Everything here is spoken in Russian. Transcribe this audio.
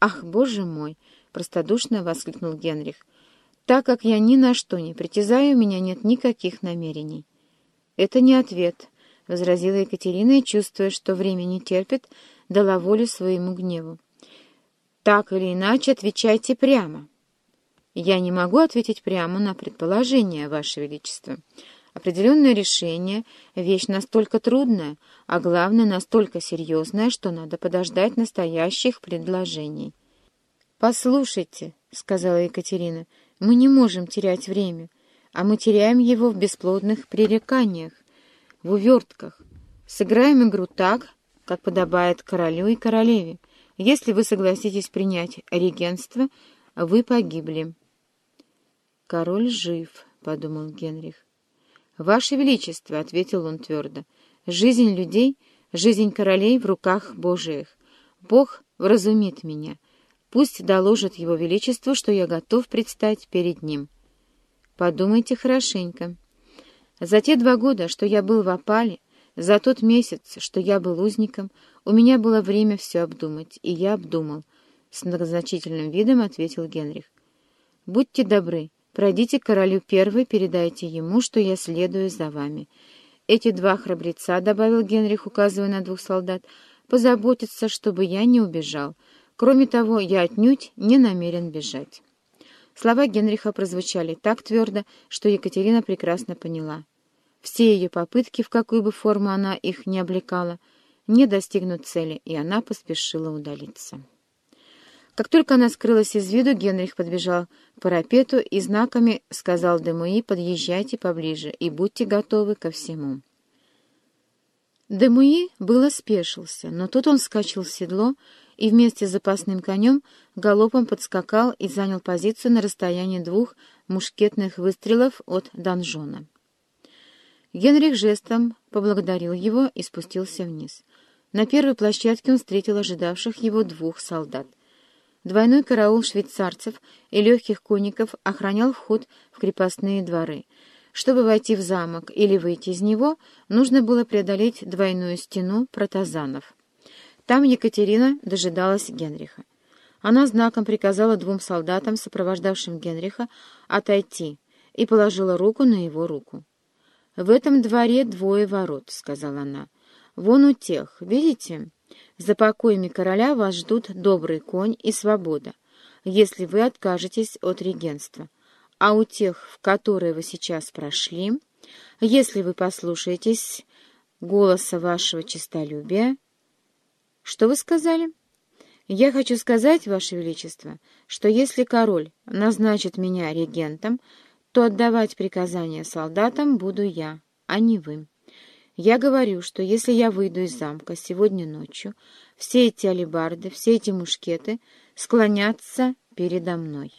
«Ах, боже мой!» — простодушно воскликнул Генрих. «Так как я ни на что не притязаю, у меня нет никаких намерений». «Это не ответ», — возразила Екатерина, чувствуя, что время не терпит, дала волю своему гневу. «Так или иначе, отвечайте прямо». «Я не могу ответить прямо на предположение, Ваше Величество. Определенное решение — вещь настолько трудная, а главное, настолько серьезная, что надо подождать настоящих предложений». «Послушайте», — сказала Екатерина, — «мы не можем терять время, а мы теряем его в бесплодных пререканиях, в увертках. Сыграем игру так, как подобает королю и королеве. Если вы согласитесь принять регенство, вы погибли». «Король жив», — подумал Генрих. «Ваше Величество», — ответил он твердо, — «жизнь людей, жизнь королей в руках Божиих. Бог вразумит меня». Пусть доложит его величеству, что я готов предстать перед ним. Подумайте хорошенько. За те два года, что я был в опале, за тот месяц, что я был узником, у меня было время все обдумать, и я обдумал. С многозначительным видом ответил Генрих. «Будьте добры, пройдите к королю первый, передайте ему, что я следую за вами. Эти два храбреца, — добавил Генрих, указывая на двух солдат, — позаботятся, чтобы я не убежал». Кроме того, я отнюдь не намерен бежать. Слова Генриха прозвучали так твердо, что Екатерина прекрасно поняла. Все ее попытки, в какую бы форму она их не облекала, не достигнут цели, и она поспешила удалиться. Как только она скрылась из виду, Генрих подбежал к парапету и знаками сказал Демуи «Подъезжайте поближе и будьте готовы ко всему». Демуи было спешился, но тут он скачал в седло и вместе с запасным конем галопом подскакал и занял позицию на расстоянии двух мушкетных выстрелов от донжона. Генрих жестом поблагодарил его и спустился вниз. На первой площадке он встретил ожидавших его двух солдат. Двойной караул швейцарцев и легких конников охранял вход в крепостные дворы. Чтобы войти в замок или выйти из него, нужно было преодолеть двойную стену протазанов. Там Екатерина дожидалась Генриха. Она знаком приказала двум солдатам, сопровождавшим Генриха, отойти, и положила руку на его руку. «В этом дворе двое ворот», — сказала она. «Вон у тех, видите? За покоями короля вас ждут добрый конь и свобода, если вы откажетесь от регенства. А у тех, в которые вы сейчас прошли, если вы послушаетесь голоса вашего честолюбия, «Что вы сказали?» «Я хочу сказать, Ваше Величество, что если король назначит меня регентом, то отдавать приказания солдатам буду я, а не вы. Я говорю, что если я выйду из замка сегодня ночью, все эти алебарды, все эти мушкеты склонятся передо мной».